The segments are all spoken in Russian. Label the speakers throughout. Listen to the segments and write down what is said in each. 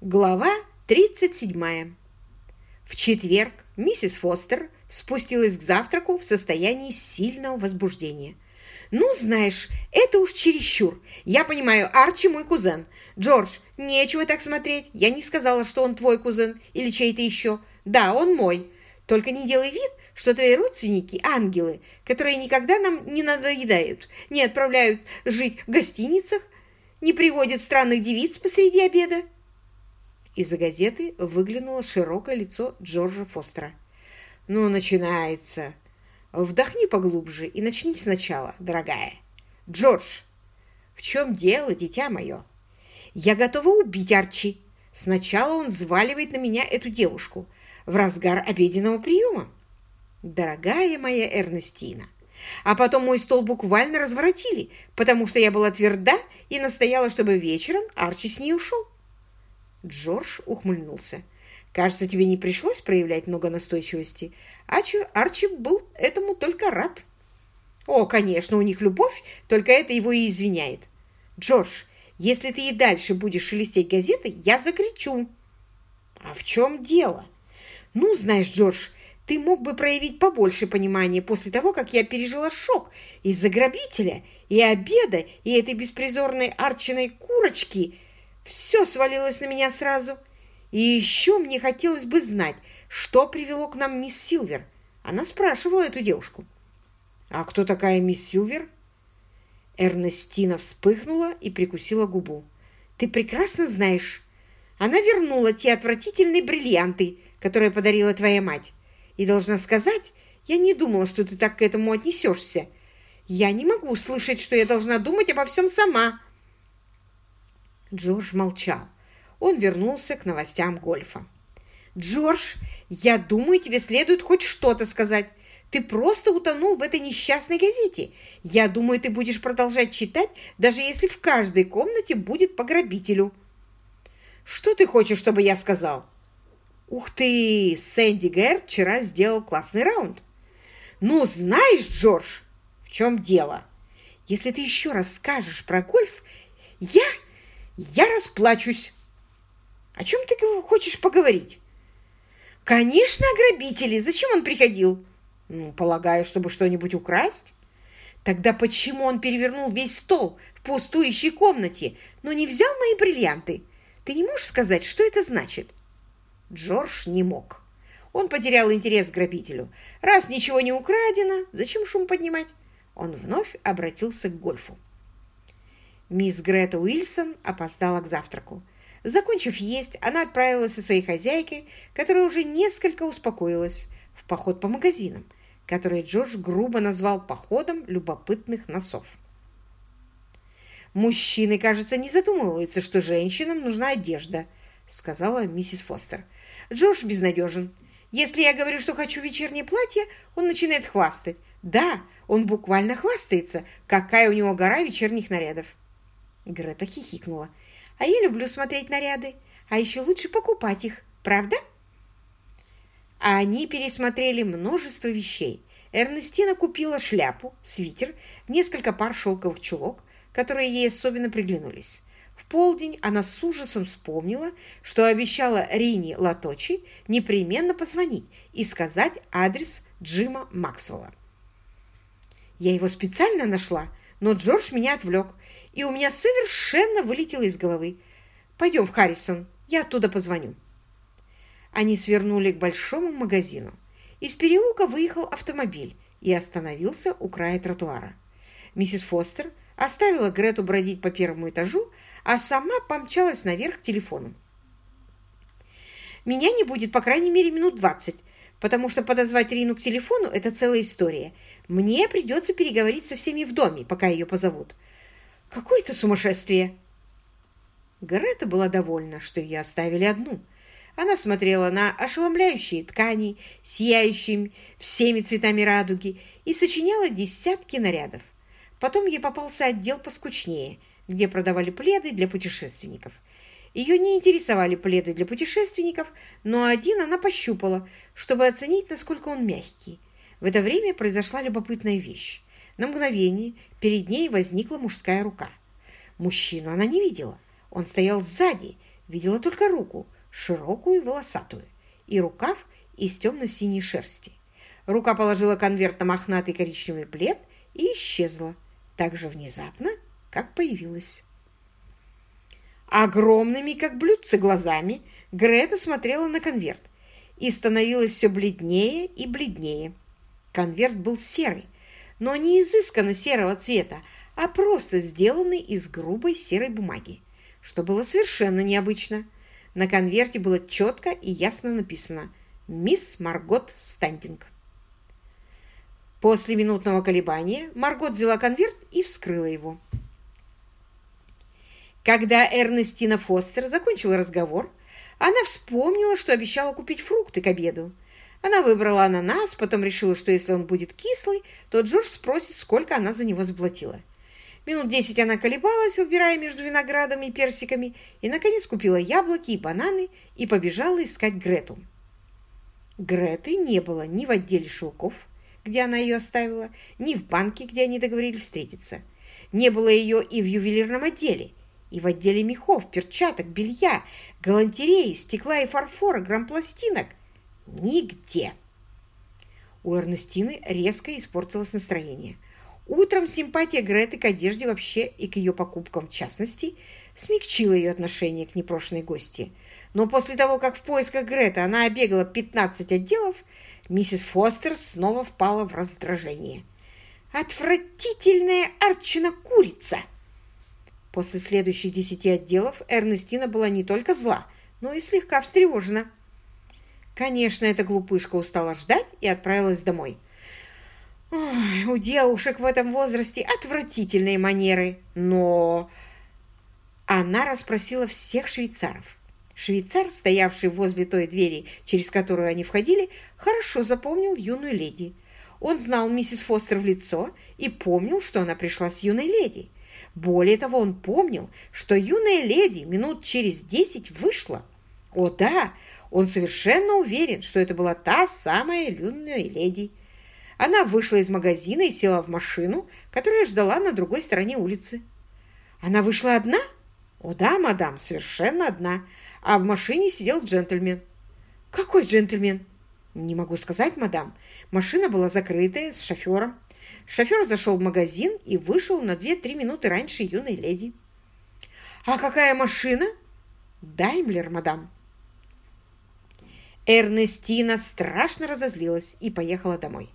Speaker 1: Глава 37. В четверг миссис Фостер спустилась к завтраку в состоянии сильного возбуждения. «Ну, знаешь, это уж чересчур. Я понимаю, Арчи мой кузен. Джордж, нечего так смотреть. Я не сказала, что он твой кузен или чей-то еще. Да, он мой. Только не делай вид, что твои родственники – ангелы, которые никогда нам не надоедают, не отправляют жить в гостиницах, не приводят странных девиц посреди обеда. Из-за газеты выглянуло широкое лицо Джорджа Фостера. «Ну, начинается. Вдохни поглубже и начни сначала, дорогая. Джордж, в чем дело, дитя мое? Я готова убить Арчи. Сначала он взваливает на меня эту девушку в разгар обеденного приема. Дорогая моя Эрнестина, а потом мой стол буквально разворотили, потому что я была тверда и настояла, чтобы вечером Арчи с ней ушел. Джордж ухмыльнулся. «Кажется, тебе не пришлось проявлять много настойчивости. Арчи, Арчи был этому только рад». «О, конечно, у них любовь, только это его и извиняет. Джордж, если ты и дальше будешь шелестеть газетой, я закричу». «А в чем дело?» «Ну, знаешь, Джордж, ты мог бы проявить побольше понимания после того, как я пережила шок из-за грабителя и обеда и этой беспризорной арчиной курочки». Все свалилось на меня сразу. И еще мне хотелось бы знать, что привело к нам мисс Силвер. Она спрашивала эту девушку. «А кто такая мисс Силвер?» Эрнестина вспыхнула и прикусила губу. «Ты прекрасно знаешь. Она вернула те отвратительные бриллианты, которые подарила твоя мать. И должна сказать, я не думала, что ты так к этому отнесешься. Я не могу слышать, что я должна думать обо всем сама». Джордж молчал. Он вернулся к новостям гольфа. «Джордж, я думаю, тебе следует хоть что-то сказать. Ты просто утонул в этой несчастной газете. Я думаю, ты будешь продолжать читать, даже если в каждой комнате будет по грабителю». «Что ты хочешь, чтобы я сказал?» «Ух ты! Сэнди Гэрд вчера сделал классный раунд». «Ну, знаешь, Джордж, в чем дело? Если ты еще раз скажешь про гольф, я я расплачусь. О чем ты хочешь поговорить? Конечно, о грабителе. Зачем он приходил? Ну, полагаю, чтобы что-нибудь украсть. Тогда почему он перевернул весь стол в пустующей комнате, но не взял мои бриллианты? Ты не можешь сказать, что это значит? Джордж не мог. Он потерял интерес к грабителю. Раз ничего не украдено, зачем шум поднимать? Он вновь обратился к гольфу. Мисс Грета Уильсон опоздала к завтраку. Закончив есть, она отправилась со своей хозяйкой, которая уже несколько успокоилась, в поход по магазинам, который Джордж грубо назвал походом любопытных носов. «Мужчины, кажется, не задумываются, что женщинам нужна одежда», сказала миссис Фостер. «Джордж безнадежен. Если я говорю, что хочу вечернее платье, он начинает хвастать. Да, он буквально хвастается, какая у него гора вечерних нарядов. Грета хихикнула. «А я люблю смотреть наряды, а еще лучше покупать их, правда?» А они пересмотрели множество вещей. Эрнестина купила шляпу, свитер, несколько пар шелковых чулок, которые ей особенно приглянулись. В полдень она с ужасом вспомнила, что обещала Рине Латочи непременно позвонить и сказать адрес Джима Максвелла. Я его специально нашла, но Джордж меня отвлек, и у меня совершенно вылетело из головы. Пойдем в Харрисон, я оттуда позвоню. Они свернули к большому магазину. Из переулка выехал автомобиль и остановился у края тротуара. Миссис Фостер оставила Грету бродить по первому этажу, а сама помчалась наверх к телефону. «Меня не будет, по крайней мере, минут двадцать, потому что подозвать Рину к телефону – это целая история. Мне придется переговорить со всеми в доме, пока ее позовут. Какое-то сумасшествие!» Грета была довольна, что ее оставили одну. Она смотрела на ошеломляющие ткани, сияющие всеми цветами радуги, и сочиняла десятки нарядов. Потом ей попался отдел поскучнее, где продавали пледы для путешественников. Ее не интересовали пледы для путешественников, но один она пощупала, чтобы оценить, насколько он мягкий. В это время произошла любопытная вещь. На мгновение перед ней возникла мужская рука. Мужчину она не видела. Он стоял сзади, Видела только руку, широкую и волосатую, и рукав из темно-синей шерсти. Рука положила конверт на мохнатый коричневый плед и исчезла так же внезапно, как появилась. Огромными, как блюдце, глазами Грета смотрела на конверт и становилась все бледнее и бледнее. Конверт был серый, но не изысканно серого цвета, а просто сделанный из грубой серой бумаги, что было совершенно необычно. На конверте было четко и ясно написано «Мисс Маргот Стандинг». После минутного колебания Маргот взяла конверт и вскрыла его. Когда Эрнестина Фостер закончила разговор, она вспомнила, что обещала купить фрукты к обеду. Она выбрала ананас, потом решила, что если он будет кислый, то Джордж спросит, сколько она за него заплатила. Минут десять она колебалась, выбирая между виноградом и персиками, и, наконец, купила яблоки и бананы и побежала искать Грету. Греты не было ни в отделе шелков, где она ее оставила, ни в банке, где они договорились встретиться. Не было ее и в ювелирном отделе, и в отделе мехов, перчаток, белья, галантереи, стекла и фарфора, грампластинок. Нигде. У Эрнестины резко испортилось настроение. Утром симпатия Греты к одежде вообще и к ее покупкам в частности смягчила ее отношение к непрошенной гости. Но после того, как в поисках Греты она обегала 15 отделов, миссис Фостер снова впала в раздражение. «Отвратительная Арчина курица!» После следующих десяти отделов Эрнестина была не только зла, но и слегка встревожена. Конечно, эта глупышка устала ждать и отправилась домой. Ой, у девушек в этом возрасте отвратительные манеры, но... Она расспросила всех швейцаров. Швейцар, стоявший возле той двери, через которую они входили, хорошо запомнил юную леди. Он знал миссис Фостер в лицо и помнил, что она пришла с юной леди. Более того, он помнил, что юная леди минут через десять вышла. О да, он совершенно уверен, что это была та самая юная леди. Она вышла из магазина и села в машину, которая ждала на другой стороне улицы. Она вышла одна? О да, мадам, совершенно одна. А в машине сидел джентльмен. Какой джентльмен? Не могу сказать, мадам. Машина была закрытая, с шофером. Шофер зашел в магазин и вышел на 2-3 минуты раньше юной леди. «А какая машина?» «Даймлер, мадам». Эрнестина страшно разозлилась и поехала домой.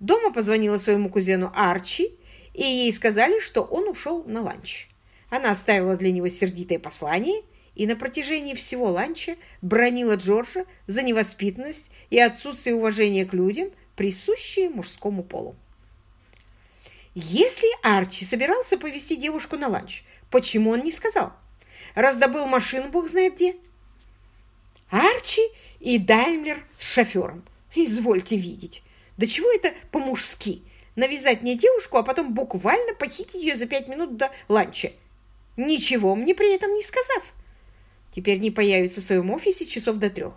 Speaker 1: Дома позвонила своему кузену Арчи, и ей сказали, что он ушел на ланч. Она оставила для него сердитое послание и на протяжении всего ланча бронила Джорджа за невоспитанность и отсутствие уважения к людям, присущие мужскому полу. Если Арчи собирался повести девушку на ланч, почему он не сказал? Раздобыл машину, бог знает где. Арчи и Даймлер с шофером. Извольте видеть. Да чего это по-мужски? Навязать мне девушку, а потом буквально похитить ее за пять минут до ланча. Ничего мне при этом не сказав. Теперь не появится в своем офисе часов до трех.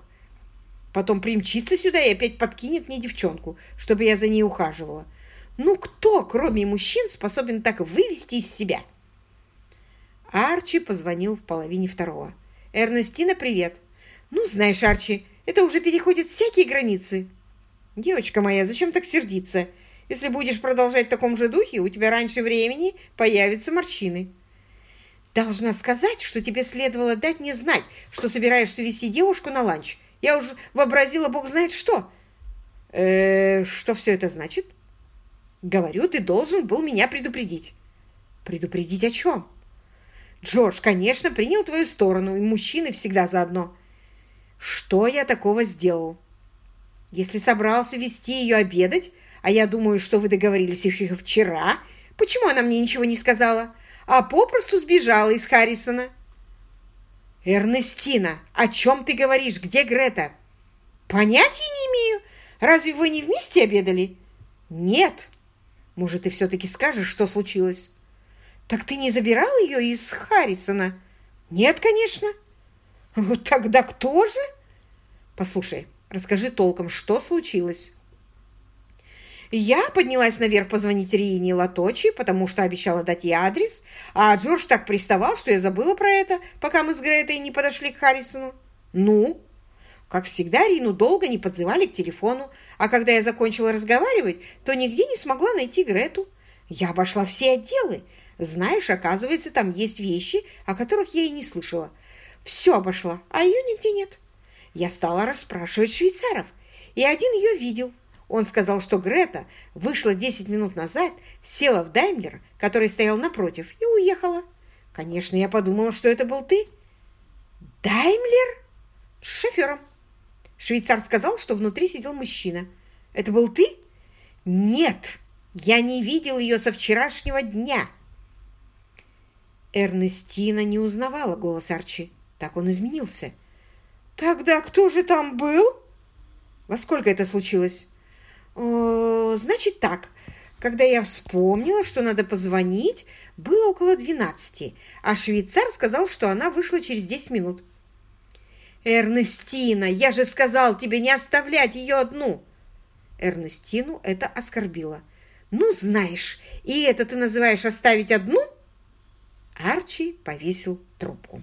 Speaker 1: Потом примчится сюда и опять подкинет мне девчонку, чтобы я за ней ухаживала. Ну кто, кроме мужчин, способен так вывести из себя? Арчи позвонил в половине второго. «Эрнестина, привет!» «Ну, знаешь, Арчи, это уже переходит всякие границы!» «Девочка моя, зачем так сердиться? Если будешь продолжать в таком же духе, у тебя раньше времени появятся морщины». «Должна сказать, что тебе следовало дать мне знать, что собираешься вести девушку на ланч. Я уже вообразила бог знает что». «Э что все это значит?» Говорю, ты должен был меня предупредить. Предупредить о чем? Джордж, конечно, принял твою сторону, и мужчины всегда заодно. Что я такого сделал? Если собрался вести ее обедать, а я думаю, что вы договорились еще вчера, почему она мне ничего не сказала, а попросту сбежала из Харрисона? Эрнестина, о чем ты говоришь? Где Грета? Понятия не имею. Разве вы не вместе обедали? Нет. Может, ты все-таки скажешь, что случилось? Так ты не забирал ее из Харрисона? Нет, конечно. Тогда кто же? Послушай, расскажи толком, что случилось. Я поднялась наверх позвонить Рине Латочи, потому что обещала дать ей адрес, а Джордж так приставал, что я забыла про это, пока мы с Гретой не подошли к Харрисону. Ну? Как всегда, Рину долго не подзывали к телефону, а когда я закончила разговаривать, то нигде не смогла найти Грету. Я обошла все отделы. Знаешь, оказывается, там есть вещи, о которых я и не слышала. Все обошла, а ее нигде нет. Я стала расспрашивать швейцаров, и один ее видел – он сказал, что Грета вышла 10 минут назад, села в Даймлер, который стоял напротив, и уехала. Конечно, я подумала, что это был ты. Даймлер? С шофером. Швейцар сказал, что внутри сидел мужчина. Это был ты? Нет, я не видел ее со вчерашнего дня. Эрнестина не узнавала голос Арчи. Так он изменился. Тогда кто же там был? Во сколько это случилось? значит так, когда я вспомнила, что надо позвонить, было около двенадцати, а швейцар сказал, что она вышла через десять минут. «Эрнестина, я же сказал тебе не оставлять ее одну!» Эрнестину это оскорбило. «Ну, знаешь, и это ты называешь оставить одну?» Арчи повесил трубку.